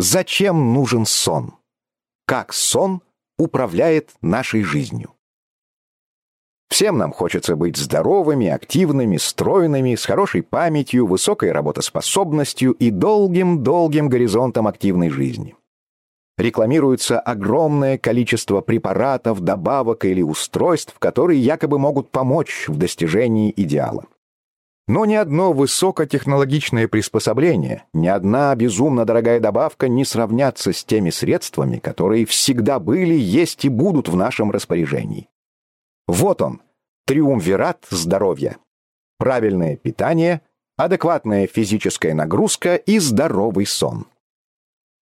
Зачем нужен сон? Как сон управляет нашей жизнью? Всем нам хочется быть здоровыми, активными, стройными, с хорошей памятью, высокой работоспособностью и долгим-долгим горизонтом активной жизни. Рекламируется огромное количество препаратов, добавок или устройств, которые якобы могут помочь в достижении идеала. Но ни одно высокотехнологичное приспособление, ни одна безумно дорогая добавка не сравнятся с теми средствами, которые всегда были, есть и будут в нашем распоряжении. Вот он, триумвират здоровья. Правильное питание, адекватная физическая нагрузка и здоровый сон.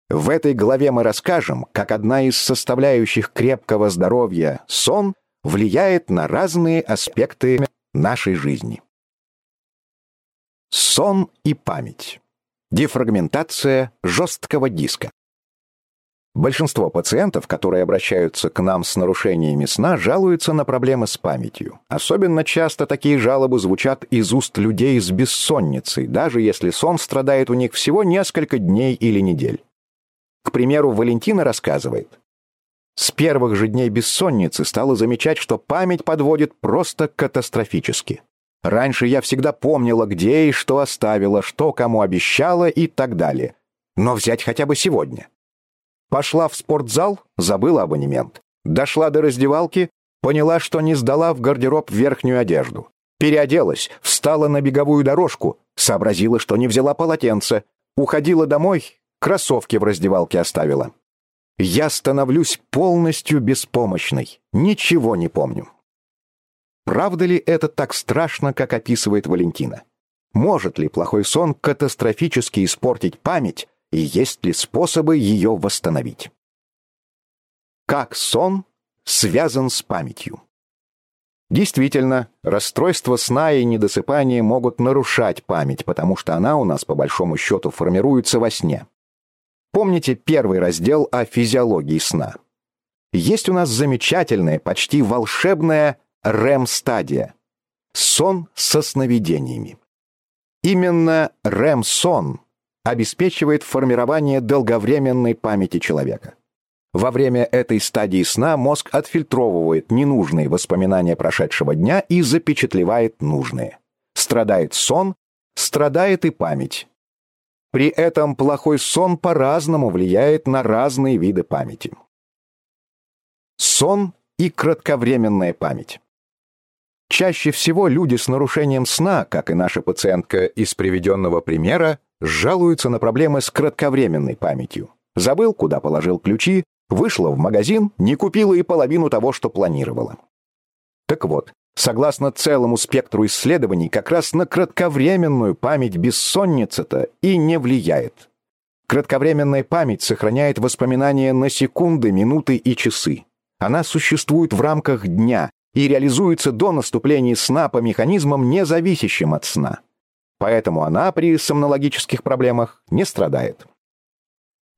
В этой главе мы расскажем, как одна из составляющих крепкого здоровья, сон, влияет на разные аспекты нашей жизни. Сон и память. Дефрагментация жесткого диска. Большинство пациентов, которые обращаются к нам с нарушениями сна, жалуются на проблемы с памятью. Особенно часто такие жалобы звучат из уст людей с бессонницей, даже если сон страдает у них всего несколько дней или недель. К примеру, Валентина рассказывает. С первых же дней бессонницы стала замечать, что память подводит просто катастрофически. Раньше я всегда помнила, где и что оставила, что кому обещала и так далее. Но взять хотя бы сегодня. Пошла в спортзал, забыла абонемент. Дошла до раздевалки, поняла, что не сдала в гардероб верхнюю одежду. Переоделась, встала на беговую дорожку, сообразила, что не взяла полотенце. Уходила домой, кроссовки в раздевалке оставила. Я становлюсь полностью беспомощной, ничего не помню. Правда ли это так страшно, как описывает Валентина? Может ли плохой сон катастрофически испортить память, и есть ли способы ее восстановить. Как сон связан с памятью? Действительно, расстройство сна и недосыпание могут нарушать память, потому что она у нас по большому счету формируется во сне. Помните первый раздел о физиологии сна? Есть у нас замечательная, почти волшебная REM-стадия. Сон со сновидениями. Именно REM-сон обеспечивает формирование долговременной памяти человека. Во время этой стадии сна мозг отфильтровывает ненужные воспоминания прошедшего дня и запечатлевает нужные. Страдает сон, страдает и память. При этом плохой сон по-разному влияет на разные виды памяти. Сон и кратковременная память. Чаще всего люди с нарушением сна, как и наша пациентка из приведенного примера, жалуются на проблемы с кратковременной памятью. Забыл, куда положил ключи, вышла в магазин, не купила и половину того, что планировала. Так вот, согласно целому спектру исследований, как раз на кратковременную память бессонница-то и не влияет. Кратковременная память сохраняет воспоминания на секунды, минуты и часы. Она существует в рамках дня и реализуется до наступления сна по механизмам, не зависящим от сна. Поэтому она при сомнологических проблемах не страдает.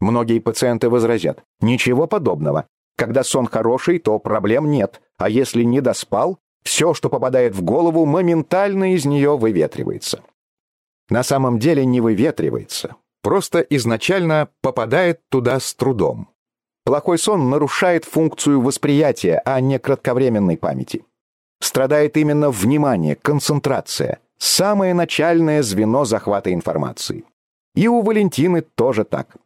Многие пациенты возразят, ничего подобного. Когда сон хороший, то проблем нет, а если не доспал, все, что попадает в голову, моментально из нее выветривается. На самом деле не выветривается, просто изначально попадает туда с трудом. Плохой сон нарушает функцию восприятия, а не кратковременной памяти. Страдает именно внимание, концентрация – самое начальное звено захвата информации. И у Валентины тоже так.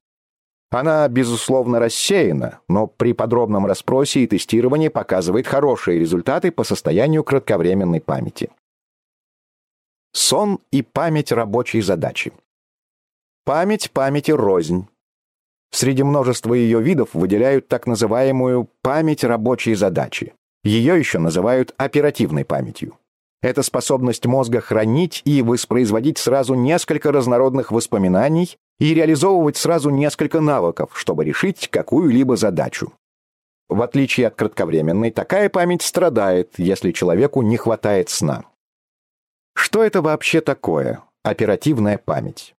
Она, безусловно, рассеяна, но при подробном расспросе и тестировании показывает хорошие результаты по состоянию кратковременной памяти. Сон и память рабочей задачи. Память памяти рознь. Среди множества ее видов выделяют так называемую память рабочей задачи. Ее еще называют оперативной памятью. Это способность мозга хранить и воспроизводить сразу несколько разнородных воспоминаний и реализовывать сразу несколько навыков, чтобы решить какую-либо задачу. В отличие от кратковременной, такая память страдает, если человеку не хватает сна. Что это вообще такое оперативная память?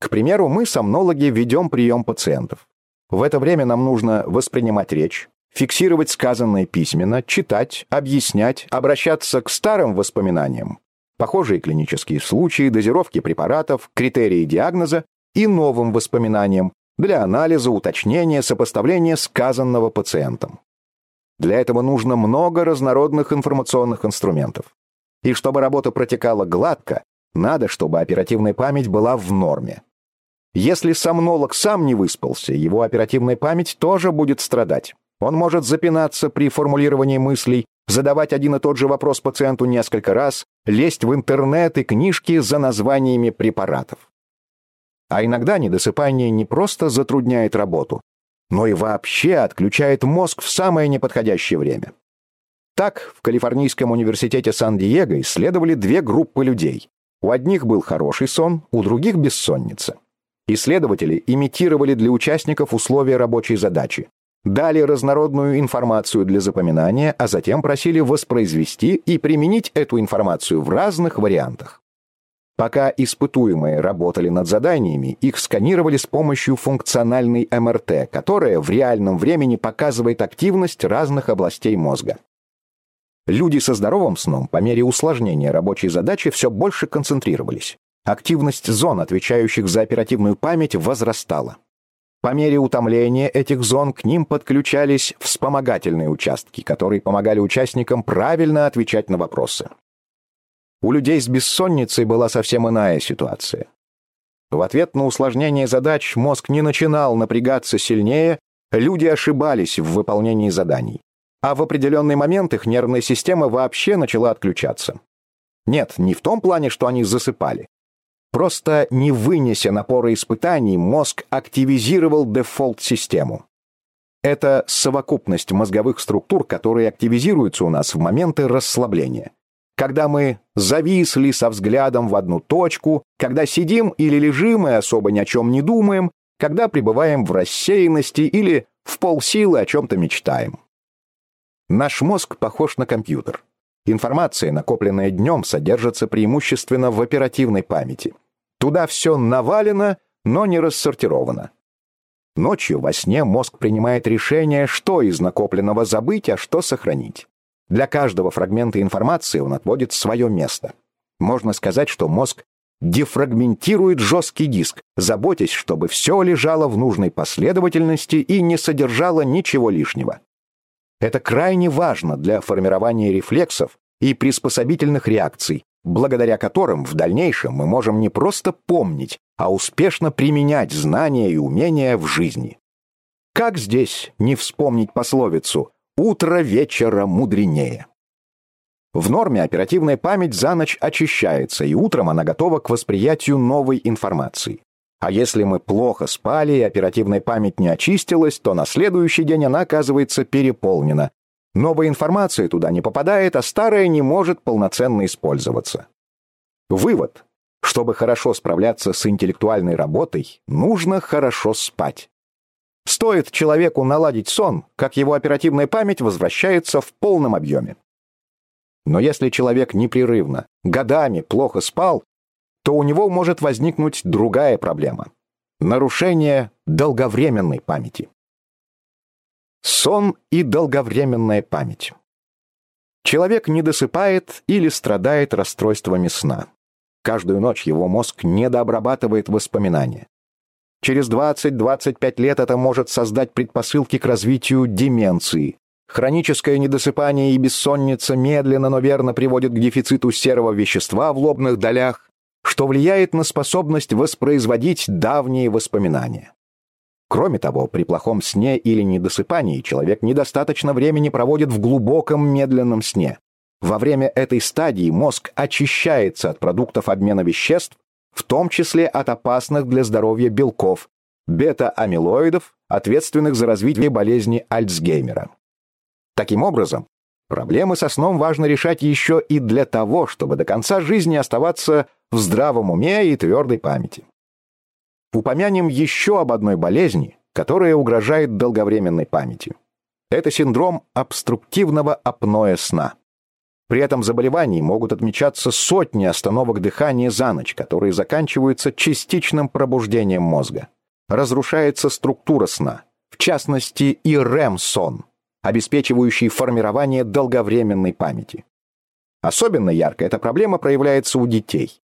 К примеру, мы, сомнологи, ведем прием пациентов. В это время нам нужно воспринимать речь, фиксировать сказанное письменно, читать, объяснять, обращаться к старым воспоминаниям, похожие клинические случаи, дозировки препаратов, критерии диагноза и новым воспоминаниям, для анализа, уточнения, сопоставления сказанного пациентом. Для этого нужно много разнородных информационных инструментов. И чтобы работа протекала гладко, надо, чтобы оперативная память была в норме. Если сомнолог сам не выспался, его оперативная память тоже будет страдать. Он может запинаться при формулировании мыслей, задавать один и тот же вопрос пациенту несколько раз, лезть в интернет и книжки за названиями препаратов. А иногда недосыпание не просто затрудняет работу, но и вообще отключает мозг в самое неподходящее время. Так, в Калифорнийском университете Сан-Диего исследовали две группы людей. У одних был хороший сон, у других бессонница. Исследователи имитировали для участников условия рабочей задачи, дали разнородную информацию для запоминания, а затем просили воспроизвести и применить эту информацию в разных вариантах. Пока испытуемые работали над заданиями, их сканировали с помощью функциональной МРТ, которая в реальном времени показывает активность разных областей мозга. Люди со здоровым сном по мере усложнения рабочей задачи все больше концентрировались. Активность зон, отвечающих за оперативную память, возрастала. По мере утомления этих зон к ним подключались вспомогательные участки, которые помогали участникам правильно отвечать на вопросы. У людей с бессонницей была совсем иная ситуация. В ответ на усложнение задач мозг не начинал напрягаться сильнее, люди ошибались в выполнении заданий. А в определенный момент их нервная система вообще начала отключаться. Нет, не в том плане, что они засыпали. Просто не вынеся напора испытаний, мозг активизировал дефолт-систему. Это совокупность мозговых структур, которые активизируются у нас в моменты расслабления. Когда мы зависли со взглядом в одну точку, когда сидим или лежим и особо ни о чем не думаем, когда пребываем в рассеянности или в полсилы о чем-то мечтаем. Наш мозг похож на компьютер. Информация, накопленная днем, содержится преимущественно в оперативной памяти. Туда все навалено, но не рассортировано. Ночью во сне мозг принимает решение, что из накопленного забыть, а что сохранить. Для каждого фрагмента информации он отводит свое место. Можно сказать, что мозг дефрагментирует жесткий диск, заботясь, чтобы все лежало в нужной последовательности и не содержало ничего лишнего. Это крайне важно для формирования рефлексов и приспособительных реакций, благодаря которым в дальнейшем мы можем не просто помнить, а успешно применять знания и умения в жизни. Как здесь не вспомнить пословицу «утро вечера мудренее»? В норме оперативная память за ночь очищается, и утром она готова к восприятию новой информации. А если мы плохо спали и оперативная память не очистилась, то на следующий день она оказывается переполнена. Новая информация туда не попадает, а старая не может полноценно использоваться. Вывод. Чтобы хорошо справляться с интеллектуальной работой, нужно хорошо спать. Стоит человеку наладить сон, как его оперативная память возвращается в полном объеме. Но если человек непрерывно, годами плохо спал, то у него может возникнуть другая проблема – нарушение долговременной памяти. Сон и долговременная память. Человек не досыпает или страдает расстройствами сна. Каждую ночь его мозг недообрабатывает воспоминания. Через 20-25 лет это может создать предпосылки к развитию деменции. Хроническое недосыпание и бессонница медленно, но верно приводит к дефициту серого вещества в лобных долях, что влияет на способность воспроизводить давние воспоминания. Кроме того, при плохом сне или недосыпании человек недостаточно времени проводит в глубоком медленном сне. Во время этой стадии мозг очищается от продуктов обмена веществ, в том числе от опасных для здоровья белков, бета-амилоидов, ответственных за развитие болезни Альцгеймера. Таким образом, проблемы со сном важно решать еще и для того, чтобы до конца жизни оставаться в здравом уме и твердой памяти. Упомянем еще об одной болезни, которая угрожает долговременной памяти. Это синдром обструктивного апноэ сна. При этом заболевании могут отмечаться сотни остановок дыхания за ночь, которые заканчиваются частичным пробуждением мозга. Разрушается структура сна, в частности и REM-сон, обеспечивающий формирование долговременной памяти. Особенно ярко эта проблема проявляется у детей.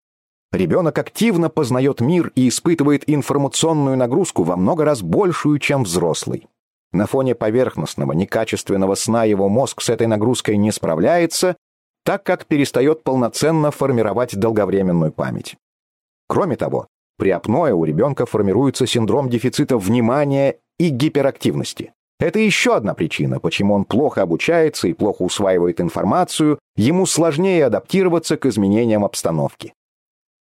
Ребенок активно познает мир и испытывает информационную нагрузку во много раз большую, чем взрослый. На фоне поверхностного, некачественного сна его мозг с этой нагрузкой не справляется, так как перестает полноценно формировать долговременную память. Кроме того, при апное у ребенка формируется синдром дефицита внимания и гиперактивности. Это еще одна причина, почему он плохо обучается и плохо усваивает информацию, ему сложнее адаптироваться к изменениям обстановки.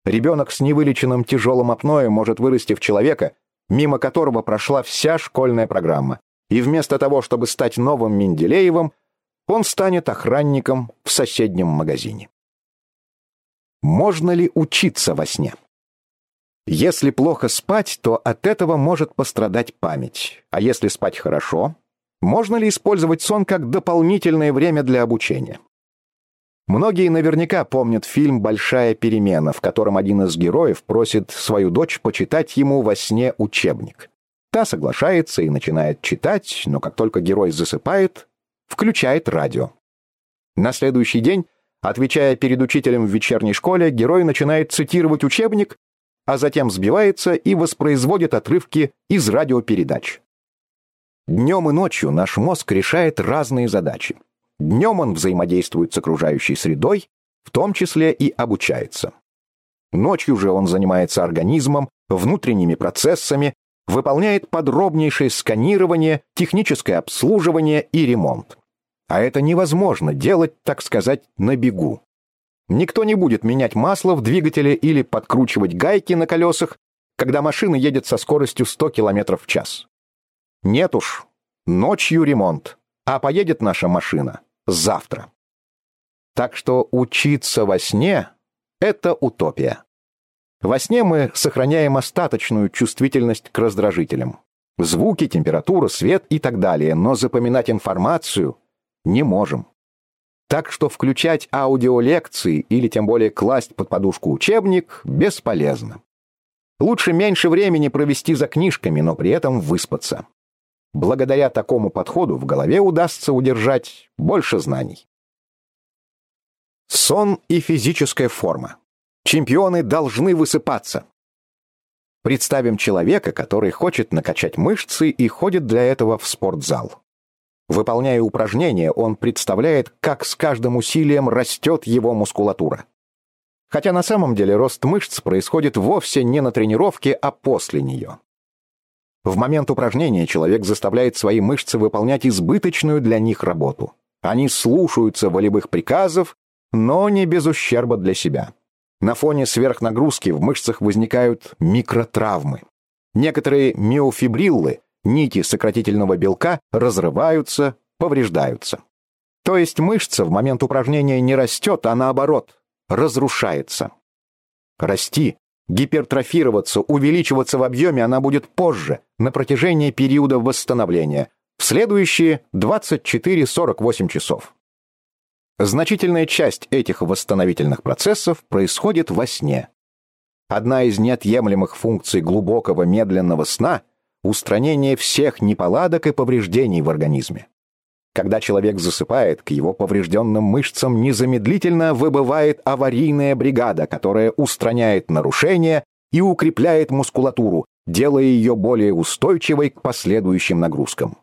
Ребенок с невылеченным тяжелым апноэ может вырасти в человека, мимо которого прошла вся школьная программа, и вместо того, чтобы стать новым Менделеевым, он станет охранником в соседнем магазине. Можно ли учиться во сне? Если плохо спать, то от этого может пострадать память. А если спать хорошо, можно ли использовать сон как дополнительное время для обучения? Многие наверняка помнят фильм «Большая перемена», в котором один из героев просит свою дочь почитать ему во сне учебник. Та соглашается и начинает читать, но как только герой засыпает, включает радио. На следующий день, отвечая перед учителем в вечерней школе, герой начинает цитировать учебник а затем сбивается и воспроизводит отрывки из радиопередач. Днем и ночью наш мозг решает разные задачи. Днем он взаимодействует с окружающей средой, в том числе и обучается. Ночью же он занимается организмом, внутренними процессами, выполняет подробнейшее сканирование, техническое обслуживание и ремонт. А это невозможно делать, так сказать, на бегу. Никто не будет менять масло в двигателе или подкручивать гайки на колесах, когда машина едет со скоростью 100 км в час. Нет уж, ночью ремонт, а поедет наша машина завтра. Так что учиться во сне — это утопия. Во сне мы сохраняем остаточную чувствительность к раздражителям. Звуки, температура, свет и так далее, но запоминать информацию не можем. Так что включать аудиолекции или тем более класть под подушку учебник бесполезно. Лучше меньше времени провести за книжками, но при этом выспаться. Благодаря такому подходу в голове удастся удержать больше знаний. Сон и физическая форма. Чемпионы должны высыпаться. Представим человека, который хочет накачать мышцы и ходит для этого в спортзал. Выполняя упражнения, он представляет, как с каждым усилием растет его мускулатура. Хотя на самом деле рост мышц происходит вовсе не на тренировке, а после нее. В момент упражнения человек заставляет свои мышцы выполнять избыточную для них работу. Они слушаются волевых приказов, но не без ущерба для себя. На фоне сверхнагрузки в мышцах возникают микротравмы. Некоторые миофибриллы нити сократительного белка разрываются, повреждаются. То есть мышца в момент упражнения не растет, а наоборот, разрушается. Расти, гипертрофироваться, увеличиваться в объеме она будет позже, на протяжении периода восстановления, в следующие 24-48 часов. Значительная часть этих восстановительных процессов происходит во сне. Одна из неотъемлемых функций глубокого медленного сна устранение всех неполадок и повреждений в организме. Когда человек засыпает, к его поврежденным мышцам незамедлительно выбывает аварийная бригада, которая устраняет нарушения и укрепляет мускулатуру, делая ее более устойчивой к последующим нагрузкам.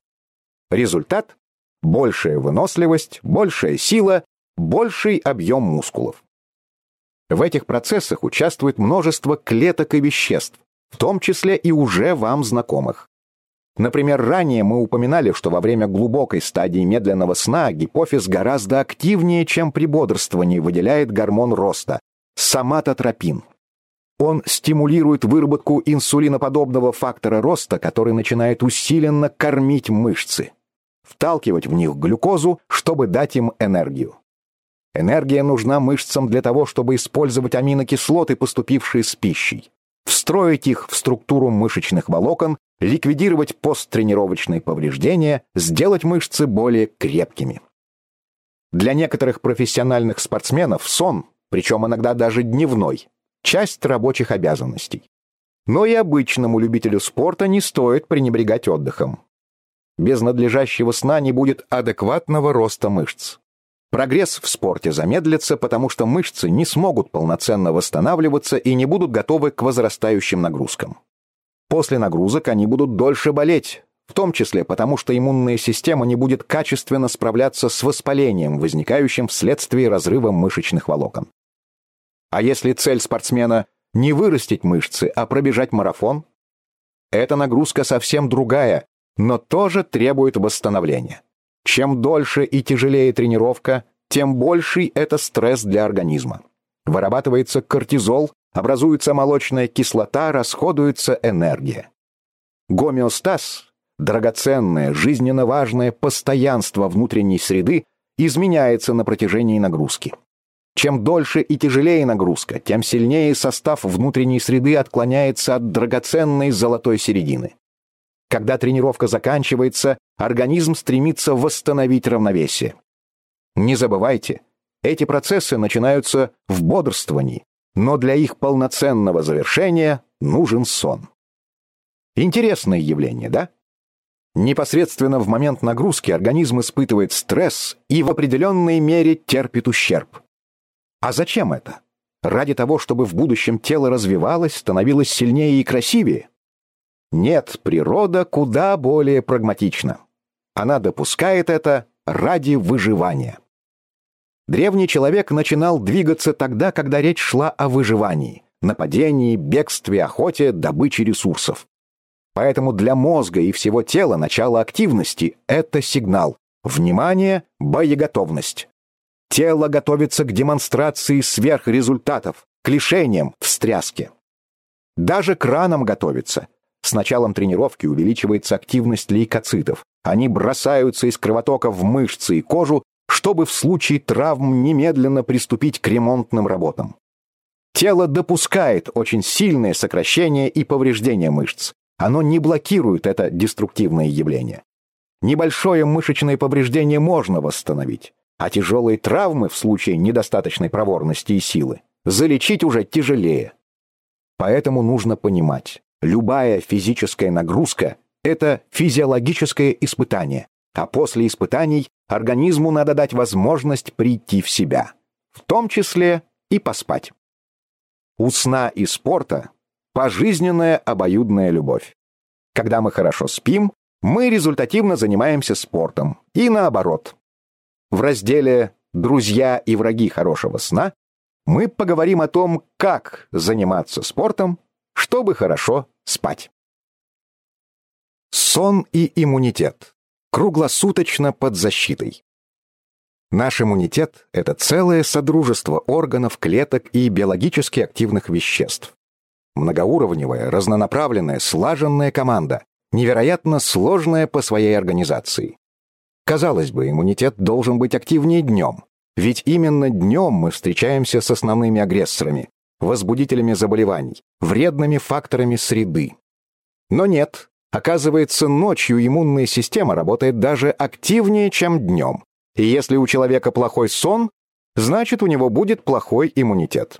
Результат – большая выносливость, большая сила, больший объем мускулов. В этих процессах участвует множество клеток и веществ, в том числе и уже вам знакомых. Например, ранее мы упоминали, что во время глубокой стадии медленного сна гипофиз гораздо активнее, чем при бодрствовании, выделяет гормон роста – соматотропин. Он стимулирует выработку инсулиноподобного фактора роста, который начинает усиленно кормить мышцы, вталкивать в них глюкозу, чтобы дать им энергию. Энергия нужна мышцам для того, чтобы использовать аминокислоты, поступившие с пищей встроить их в структуру мышечных волокон, ликвидировать посттренировочные повреждения, сделать мышцы более крепкими. Для некоторых профессиональных спортсменов сон, причем иногда даже дневной, часть рабочих обязанностей. Но и обычному любителю спорта не стоит пренебрегать отдыхом. Без надлежащего сна не будет адекватного роста мышц. Прогресс в спорте замедлится, потому что мышцы не смогут полноценно восстанавливаться и не будут готовы к возрастающим нагрузкам. После нагрузок они будут дольше болеть, в том числе потому, что иммунная система не будет качественно справляться с воспалением, возникающим вследствие разрыва мышечных волокон. А если цель спортсмена не вырастить мышцы, а пробежать марафон? Эта нагрузка совсем другая, но тоже требует восстановления. Чем дольше и тяжелее тренировка, тем больший это стресс для организма. Вырабатывается кортизол, образуется молочная кислота, расходуется энергия. Гомеостаз, драгоценное, жизненно важное постоянство внутренней среды, изменяется на протяжении нагрузки. Чем дольше и тяжелее нагрузка, тем сильнее состав внутренней среды отклоняется от драгоценной золотой середины. Когда тренировка заканчивается, организм стремится восстановить равновесие. Не забывайте, эти процессы начинаются в бодрствовании, но для их полноценного завершения нужен сон. Интересное явление, да? Непосредственно в момент нагрузки организм испытывает стресс и в определенной мере терпит ущерб. А зачем это? Ради того, чтобы в будущем тело развивалось, становилось сильнее и красивее? Нет, природа куда более прагматична. Она допускает это ради выживания. Древний человек начинал двигаться тогда, когда речь шла о выживании, нападении, бегстве, охоте, добыче ресурсов. Поэтому для мозга и всего тела начало активности – это сигнал. Внимание, боеготовность. Тело готовится к демонстрации сверхрезультатов, к лишениям, встряске. Даже к ранам готовится – с началом тренировки увеличивается активность лейкоцитов. Они бросаются из кровотока в мышцы и кожу, чтобы в случае травм немедленно приступить к ремонтным работам. Тело допускает очень сильное сокращение и повреждение мышц. Оно не блокирует это деструктивное явление. Небольшое мышечное повреждение можно восстановить, а тяжелые травмы в случае недостаточной проворности и силы залечить уже тяжелее. Поэтому нужно понимать, Любая физическая нагрузка – это физиологическое испытание, а после испытаний организму надо дать возможность прийти в себя, в том числе и поспать. У сна и спорта пожизненная обоюдная любовь. Когда мы хорошо спим, мы результативно занимаемся спортом, и наоборот. В разделе «Друзья и враги хорошего сна» мы поговорим о том, как заниматься спортом чтобы хорошо спать. Сон и иммунитет. Круглосуточно под защитой. Наш иммунитет – это целое содружество органов, клеток и биологически активных веществ. Многоуровневая, разнонаправленная, слаженная команда, невероятно сложная по своей организации. Казалось бы, иммунитет должен быть активнее днем, ведь именно днем мы встречаемся с основными агрессорами, возбудителями заболеваний, вредными факторами среды. Но нет, оказывается, ночью иммунная система работает даже активнее, чем днем. И если у человека плохой сон, значит, у него будет плохой иммунитет.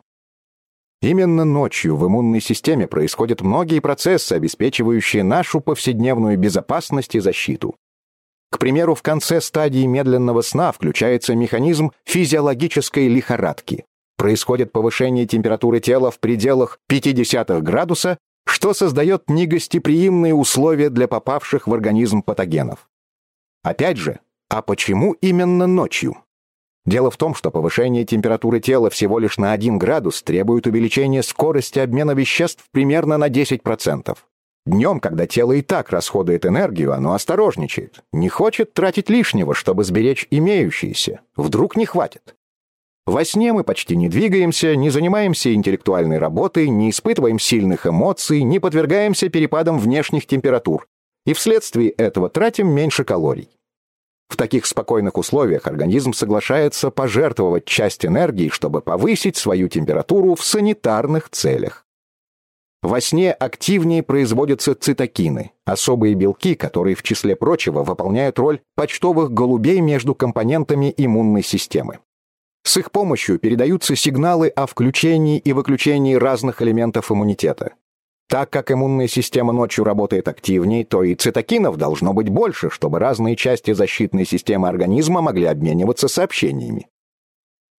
Именно ночью в иммунной системе происходят многие процессы, обеспечивающие нашу повседневную безопасность и защиту. К примеру, в конце стадии медленного сна включается механизм физиологической лихорадки происходит повышение температуры тела в пределах 0,5 градуса, что создает негостеприимные условия для попавших в организм патогенов. Опять же, а почему именно ночью? Дело в том, что повышение температуры тела всего лишь на 1 градус требует увеличения скорости обмена веществ примерно на 10%. Днем, когда тело и так расходует энергию, оно осторожничает, не хочет тратить лишнего, чтобы сберечь имеющееся. Вдруг не хватит. Во сне мы почти не двигаемся, не занимаемся интеллектуальной работой, не испытываем сильных эмоций, не подвергаемся перепадам внешних температур, и вследствие этого тратим меньше калорий. В таких спокойных условиях организм соглашается пожертвовать часть энергии, чтобы повысить свою температуру в санитарных целях. Во сне активнее производятся цитокины, особые белки, которые, в числе прочего, выполняют роль почтовых голубей между компонентами иммунной системы. С их помощью передаются сигналы о включении и выключении разных элементов иммунитета. Так как иммунная система ночью работает активнее, то и цитокинов должно быть больше, чтобы разные части защитной системы организма могли обмениваться сообщениями.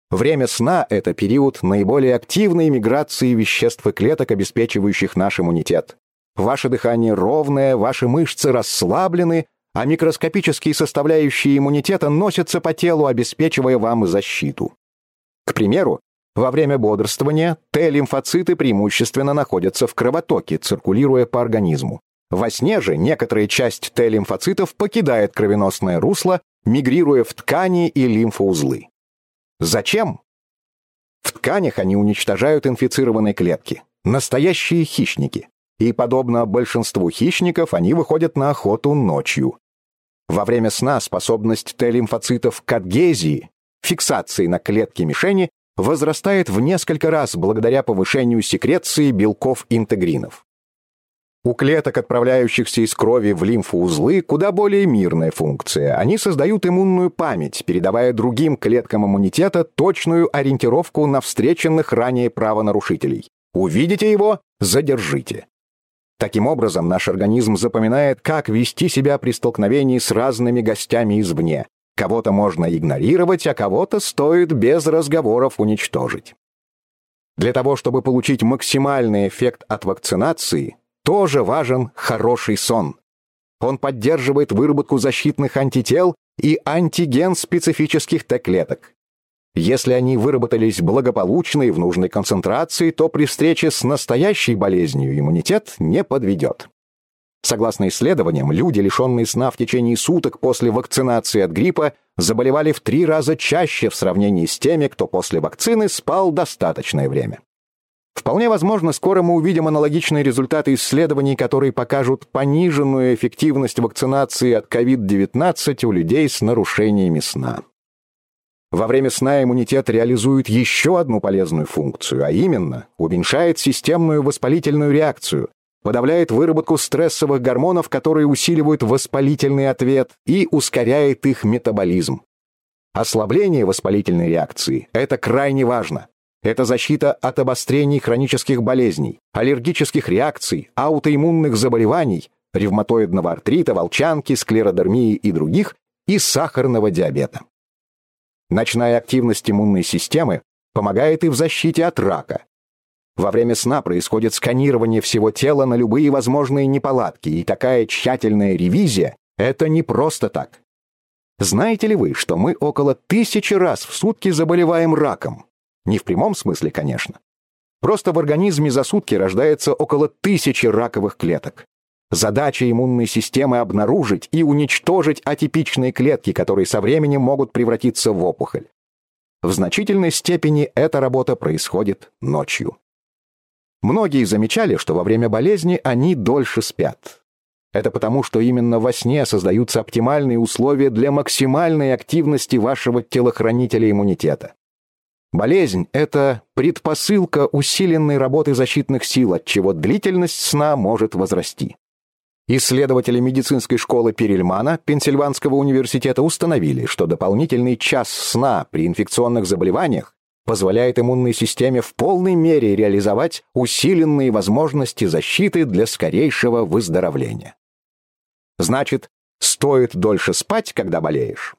Время сна – это период наиболее активной миграции веществ и клеток, обеспечивающих наш иммунитет. Ваше дыхание ровное, ваши мышцы расслаблены, а микроскопические составляющие иммунитета носятся по телу, обеспечивая вам защиту. К примеру, во время бодрствования Т-лимфоциты преимущественно находятся в кровотоке, циркулируя по организму. Во сне же некоторая часть Т-лимфоцитов покидает кровеносное русло, мигрируя в ткани и лимфоузлы. Зачем? В тканях они уничтожают инфицированные клетки, настоящие хищники. И, подобно большинству хищников, они выходят на охоту ночью. Во время сна способность Т-лимфоцитов к адгезии, фиксации на клетке мишени, возрастает в несколько раз благодаря повышению секреции белков-интегринов. У клеток, отправляющихся из крови в лимфоузлы, куда более мирная функция. Они создают иммунную память, передавая другим клеткам иммунитета точную ориентировку на встреченных ранее правонарушителей. Увидите его – задержите. Таким образом, наш организм запоминает, как вести себя при столкновении с разными гостями извне, Кого-то можно игнорировать, а кого-то стоит без разговоров уничтожить. Для того, чтобы получить максимальный эффект от вакцинации, тоже важен хороший сон. Он поддерживает выработку защитных антител и антиген специфических Т-клеток. Если они выработались благополучно и в нужной концентрации, то при встрече с настоящей болезнью иммунитет не подведет. Согласно исследованиям, люди, лишенные сна в течение суток после вакцинации от гриппа, заболевали в три раза чаще в сравнении с теми, кто после вакцины спал достаточное время. Вполне возможно, скоро мы увидим аналогичные результаты исследований, которые покажут пониженную эффективность вакцинации от COVID-19 у людей с нарушениями сна. Во время сна иммунитет реализует еще одну полезную функцию, а именно уменьшает системную воспалительную реакцию, подавляет выработку стрессовых гормонов, которые усиливают воспалительный ответ и ускоряет их метаболизм. Ослабление воспалительной реакции – это крайне важно. Это защита от обострений хронических болезней, аллергических реакций, аутоиммунных заболеваний, ревматоидного артрита, волчанки, склеродермии и других, и сахарного диабета. Ночная активность иммунной системы помогает и в защите от рака, во время сна происходит сканирование всего тела на любые возможные неполадки, и такая тщательная ревизия – это не просто так. Знаете ли вы, что мы около тысячи раз в сутки заболеваем раком? Не в прямом смысле, конечно. Просто в организме за сутки рождается около тысячи раковых клеток. Задача иммунной системы обнаружить и уничтожить атипичные клетки, которые со временем могут превратиться в опухоль. В значительной степени эта работа происходит ночью. Многие замечали, что во время болезни они дольше спят. Это потому, что именно во сне создаются оптимальные условия для максимальной активности вашего телохранителя иммунитета. Болезнь – это предпосылка усиленной работы защитных сил, от чего длительность сна может возрасти. Исследователи медицинской школы Перельмана Пенсильванского университета установили, что дополнительный час сна при инфекционных заболеваниях позволяет иммунной системе в полной мере реализовать усиленные возможности защиты для скорейшего выздоровления. Значит, стоит дольше спать, когда болеешь?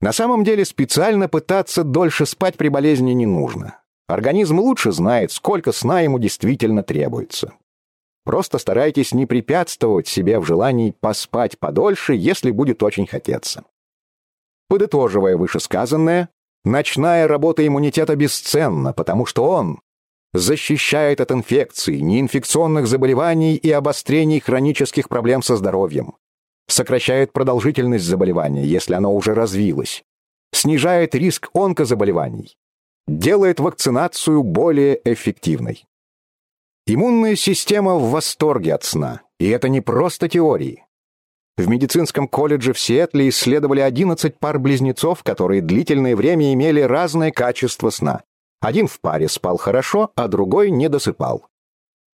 На самом деле специально пытаться дольше спать при болезни не нужно. Организм лучше знает, сколько сна ему действительно требуется. Просто старайтесь не препятствовать себе в желании поспать подольше, если будет очень хотеться. Подытоживая вышесказанное, Ночная работа иммунитета бесценна, потому что он защищает от инфекций, неинфекционных заболеваний и обострений хронических проблем со здоровьем, сокращает продолжительность заболевания, если оно уже развилось, снижает риск онкозаболеваний, делает вакцинацию более эффективной. Иммунная система в восторге от сна, и это не просто теории. В медицинском колледже в Сиэтле исследовали 11 пар близнецов, которые длительное время имели разное качество сна. Один в паре спал хорошо, а другой не досыпал.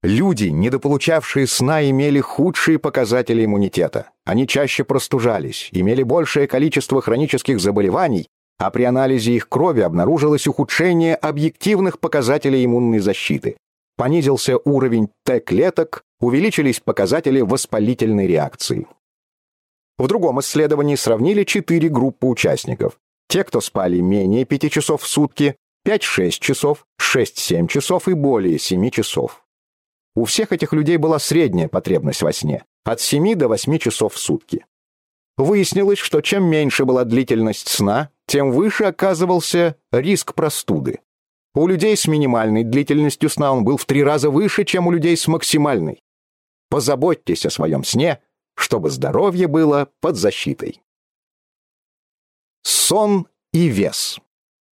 Люди, недополучавшие сна, имели худшие показатели иммунитета. Они чаще простужались, имели большее количество хронических заболеваний, а при анализе их крови обнаружилось ухудшение объективных показателей иммунной защиты. Понизился уровень Т-клеток, увеличились показатели воспалительной реакции. В другом исследовании сравнили четыре группы участников. Те, кто спали менее 5 часов в сутки, 5-6 часов, 6-7 часов и более 7 часов. У всех этих людей была средняя потребность во сне, от 7 до 8 часов в сутки. Выяснилось, что чем меньше была длительность сна, тем выше оказывался риск простуды. У людей с минимальной длительностью сна он был в три раза выше, чем у людей с максимальной. Позаботьтесь о своем сне, чтобы здоровье было под защитой. Сон и вес.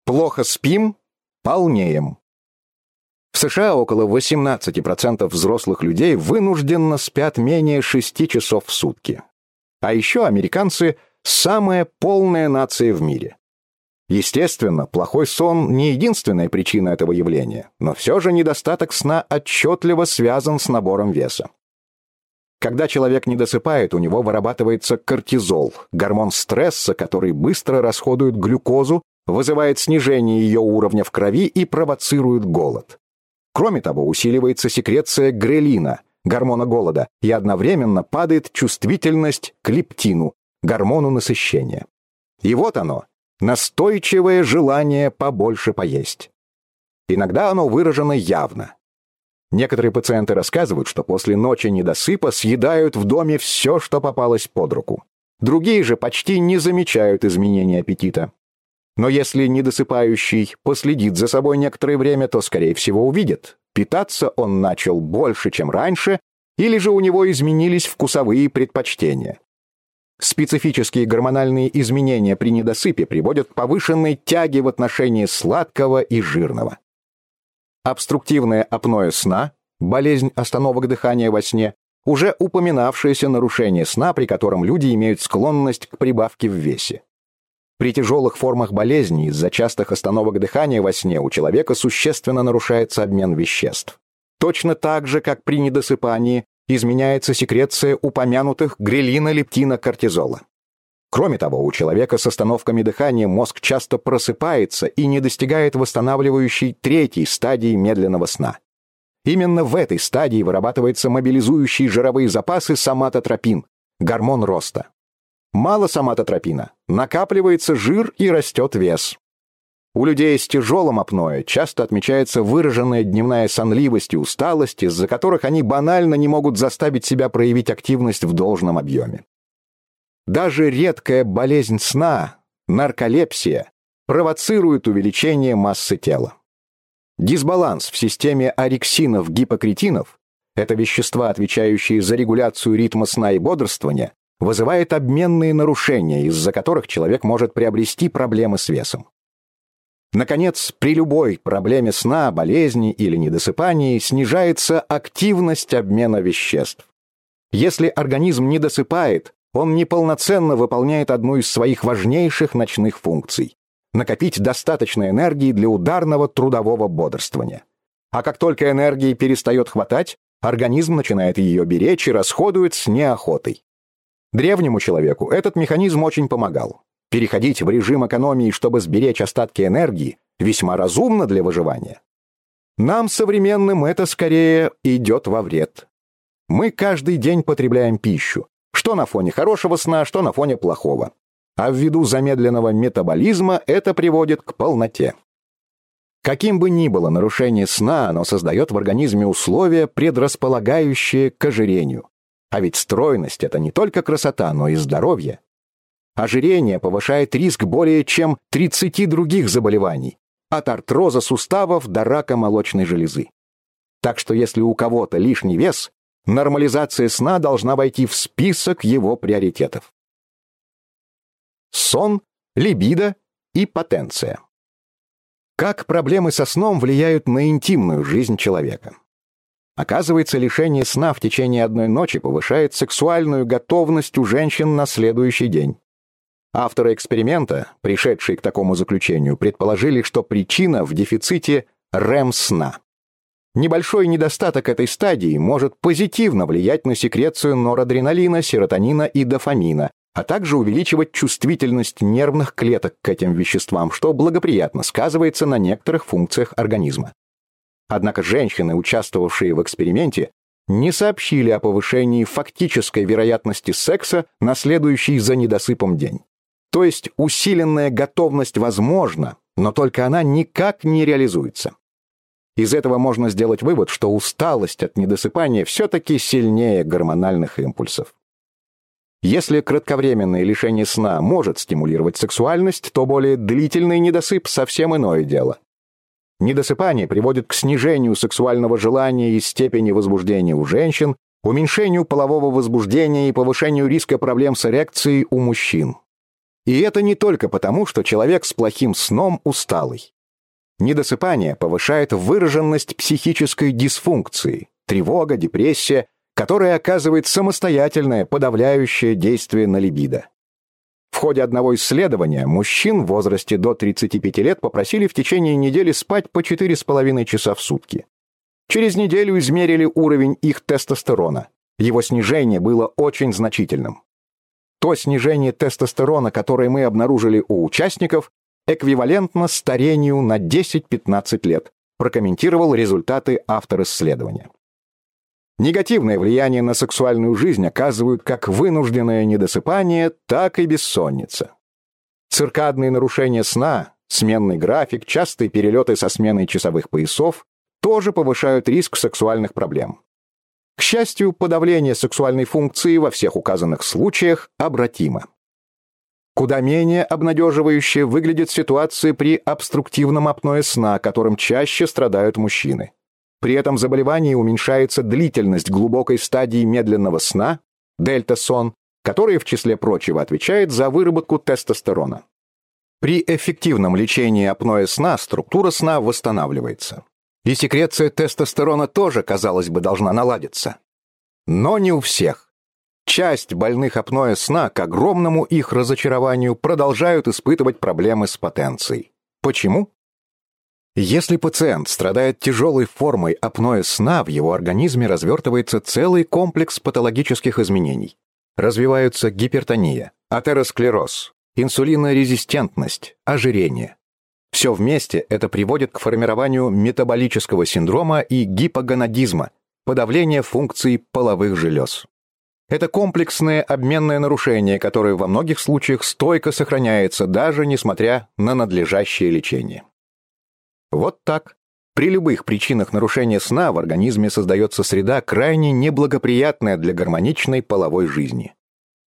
Плохо спим – полнеем. В США около 18% взрослых людей вынужденно спят менее 6 часов в сутки. А еще американцы – самая полная нация в мире. Естественно, плохой сон не единственная причина этого явления, но все же недостаток сна отчетливо связан с набором веса. Когда человек не досыпает, у него вырабатывается кортизол, гормон стресса, который быстро расходует глюкозу, вызывает снижение ее уровня в крови и провоцирует голод. Кроме того, усиливается секреция грелина, гормона голода, и одновременно падает чувствительность к лептину, гормону насыщения. И вот оно, настойчивое желание побольше поесть. Иногда оно выражено явно. Некоторые пациенты рассказывают, что после ночи недосыпа съедают в доме все, что попалось под руку. Другие же почти не замечают изменения аппетита. Но если недосыпающий последит за собой некоторое время, то, скорее всего, увидит. Питаться он начал больше, чем раньше, или же у него изменились вкусовые предпочтения. Специфические гормональные изменения при недосыпе приводят к повышенной тяге в отношении сладкого и жирного обструктивное апноэ сна, болезнь остановок дыхания во сне, уже упоминавшееся нарушение сна, при котором люди имеют склонность к прибавке в весе. При тяжелых формах болезни из-за частых остановок дыхания во сне у человека существенно нарушается обмен веществ. Точно так же, как при недосыпании, изменяется секреция упомянутых грелина, лептина, кортизола. Кроме того, у человека с остановками дыхания мозг часто просыпается и не достигает восстанавливающей третьей стадии медленного сна. Именно в этой стадии вырабатывается мобилизующий жировые запасы соматотропин, гормон роста. Мало соматотропина, накапливается жир и растет вес. У людей с тяжелым апноэ часто отмечается выраженная дневная сонливость и усталость, из-за которых они банально не могут заставить себя проявить активность в должном объеме. Даже редкая болезнь сна, нарколепсия, провоцирует увеличение массы тела. Дисбаланс в системе орексинов-гипокретинов – это вещества, отвечающие за регуляцию ритма сна и бодрствования, вызывает обменные нарушения, из-за которых человек может приобрести проблемы с весом. Наконец, при любой проблеме сна, болезни или недосыпании снижается активность обмена веществ. Если организм не досыпает, он неполноценно выполняет одну из своих важнейших ночных функций – накопить достаточно энергии для ударного трудового бодрствования. А как только энергии перестает хватать, организм начинает ее беречь и расходует с неохотой. Древнему человеку этот механизм очень помогал. Переходить в режим экономии, чтобы сберечь остатки энергии, весьма разумно для выживания. Нам, современным, это скорее идет во вред. Мы каждый день потребляем пищу, что на фоне хорошего сна, что на фоне плохого. А ввиду замедленного метаболизма это приводит к полноте. Каким бы ни было нарушение сна, оно создает в организме условия, предрасполагающие к ожирению. А ведь стройность – это не только красота, но и здоровье. Ожирение повышает риск более чем 30 других заболеваний, от артроза суставов до рака молочной железы. Так что если у кого-то лишний вес, нормализация сна должна войти в список его приоритетов. Сон, либидо и потенция. Как проблемы со сном влияют на интимную жизнь человека? Оказывается, лишение сна в течение одной ночи повышает сексуальную готовность у женщин на следующий день. Авторы эксперимента, пришедшие к такому заключению, предположили, что причина в дефиците REM-сна. Небольшой недостаток этой стадии может позитивно влиять на секрецию норадреналина, серотонина и дофамина, а также увеличивать чувствительность нервных клеток к этим веществам, что благоприятно сказывается на некоторых функциях организма. Однако женщины, участвовавшие в эксперименте, не сообщили о повышении фактической вероятности секса на следующий за недосыпом день. То есть усиленная готовность возможна, но только она никак не реализуется. Из этого можно сделать вывод, что усталость от недосыпания все-таки сильнее гормональных импульсов. Если кратковременное лишение сна может стимулировать сексуальность, то более длительный недосып совсем иное дело. Недосыпание приводит к снижению сексуального желания и степени возбуждения у женщин, уменьшению полового возбуждения и повышению риска проблем с эрекцией у мужчин. И это не только потому, что человек с плохим сном усталый. Недосыпание повышает выраженность психической дисфункции, тревога, депрессия, которая оказывает самостоятельное подавляющее действие на либидо. В ходе одного исследования мужчин в возрасте до 35 лет попросили в течение недели спать по 4,5 часа в сутки. Через неделю измерили уровень их тестостерона. Его снижение было очень значительным. То снижение тестостерона, которое мы обнаружили у участников, эквивалентно старению на 10-15 лет, прокомментировал результаты автор исследования. Негативное влияние на сексуальную жизнь оказывают как вынужденное недосыпание, так и бессонница. Циркадные нарушения сна, сменный график, частые перелеты со сменой часовых поясов тоже повышают риск сексуальных проблем. К счастью, подавление сексуальной функции во всех указанных случаях обратимо. Куда менее обнадеживающе выглядит ситуация при обструктивном апное сна, которым чаще страдают мужчины. При этом заболевании уменьшается длительность глубокой стадии медленного сна, дельта-сон, которая, в числе прочего, отвечает за выработку тестостерона. При эффективном лечении апноэ сна структура сна восстанавливается. И секреция тестостерона тоже, казалось бы, должна наладиться. Но не у всех. Часть больных апноэ сна, к огромному их разочарованию, продолжают испытывать проблемы с потенцией. Почему? Если пациент страдает тяжелой формой апноэ сна, в его организме развертывается целый комплекс патологических изменений. Развиваются гипертония, атеросклероз, инсулинорезистентность, ожирение. Все вместе это приводит к формированию метаболического синдрома и гипогонадизма, подавления функций половых желез. Это комплексное обменное нарушение, которое во многих случаях стойко сохраняется, даже несмотря на надлежащее лечение. Вот так. При любых причинах нарушения сна в организме создается среда, крайне неблагоприятная для гармоничной половой жизни.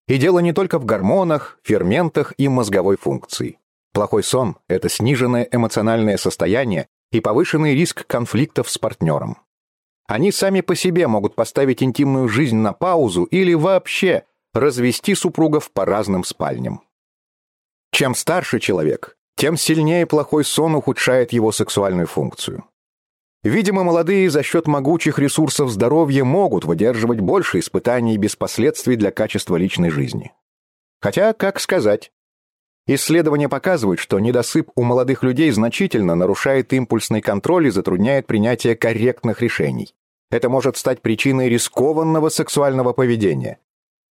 И дело не только в гормонах, ферментах и мозговой функции. Плохой сон – это сниженное эмоциональное состояние и повышенный риск конфликтов с партнером. Они сами по себе могут поставить интимную жизнь на паузу или вообще развести супругов по разным спальням. Чем старше человек, тем сильнее плохой сон ухудшает его сексуальную функцию. Видимо, молодые за счет могучих ресурсов здоровья могут выдерживать больше испытаний без последствий для качества личной жизни. Хотя, как сказать? Исследования показывают, что недосып у молодых людей значительно нарушает импульсный контроль и затрудняет принятие корректных решений. Это может стать причиной рискованного сексуального поведения.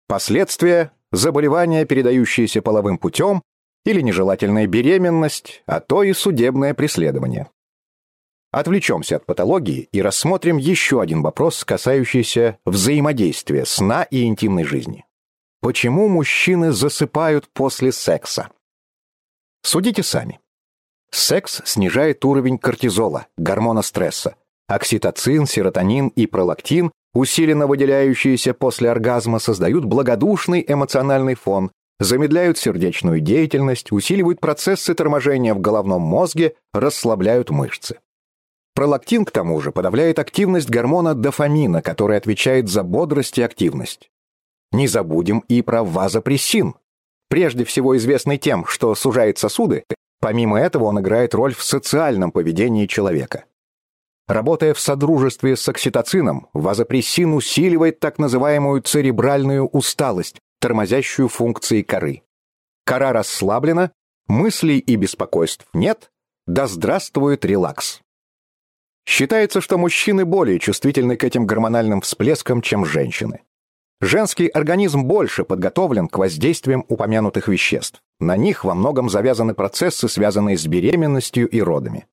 Последствия – заболевания, передающиеся половым путем, или нежелательная беременность, а то и судебное преследование. Отвлечемся от патологии и рассмотрим еще один вопрос, касающийся взаимодействия сна и интимной жизни. Почему мужчины засыпают после секса? Судите сами. Секс снижает уровень кортизола, гормона стресса. Окситоцин, серотонин и пролактин, усиленно выделяющиеся после оргазма, создают благодушный эмоциональный фон, замедляют сердечную деятельность, усиливают процессы торможения в головном мозге, расслабляют мышцы. Пролактин, к тому же, подавляет активность гормона дофамина, который отвечает за бодрость и активность. Не забудем и про вазопрессин. Прежде всего известный тем, что сужает сосуды, помимо этого он играет роль в социальном поведении человека. Работая в содружестве с окситоцином, вазопрессин усиливает так называемую церебральную усталость, тормозящую функции коры. Кора расслаблена, мыслей и беспокойств нет, да здравствует релакс. Считается, что мужчины более чувствительны к этим гормональным всплескам, чем женщины. Женский организм больше подготовлен к воздействиям упомянутых веществ. На них во многом завязаны процессы, связанные с беременностью и родами.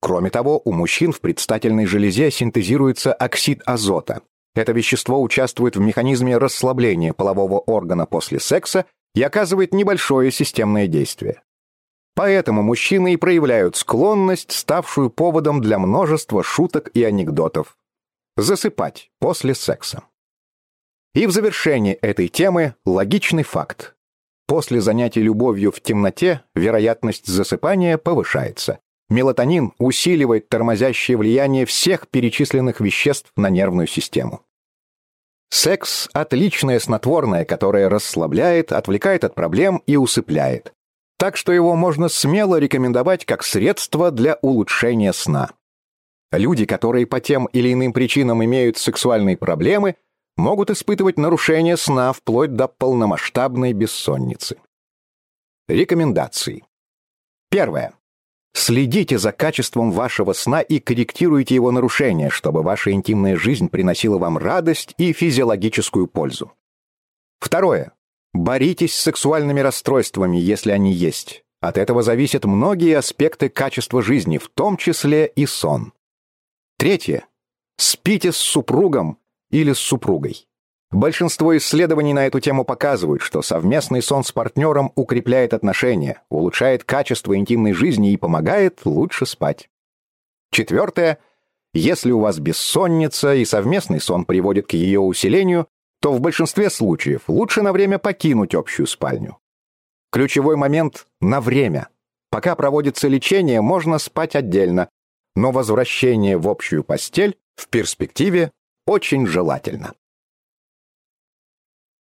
Кроме того, у мужчин в предстательной железе синтезируется оксид азота. Это вещество участвует в механизме расслабления полового органа после секса и оказывает небольшое системное действие. Поэтому мужчины и проявляют склонность, ставшую поводом для множества шуток и анекдотов. Засыпать после секса. И в завершении этой темы логичный факт. После занятий любовью в темноте вероятность засыпания повышается. Мелатонин усиливает тормозящее влияние всех перечисленных веществ на нервную систему. Секс – отличное снотворное, которое расслабляет, отвлекает от проблем и усыпляет. Так что его можно смело рекомендовать как средство для улучшения сна. Люди, которые по тем или иным причинам имеют сексуальные проблемы, могут испытывать нарушение сна вплоть до полномасштабной бессонницы. Рекомендации. Первое. Следите за качеством вашего сна и корректируйте его нарушения, чтобы ваша интимная жизнь приносила вам радость и физиологическую пользу. Второе. Боритесь с сексуальными расстройствами, если они есть. От этого зависят многие аспекты качества жизни, в том числе и сон. Третье. Спите с супругом или с супругой. Большинство исследований на эту тему показывают, что совместный сон с партнером укрепляет отношения, улучшает качество интимной жизни и помогает лучше спать. Четвертое. Если у вас бессонница и совместный сон приводит к ее усилению, то в большинстве случаев лучше на время покинуть общую спальню. Ключевой момент – на время. Пока проводится лечение, можно спать отдельно, но возвращение в общую постель в перспективе очень желательно.